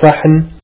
صحن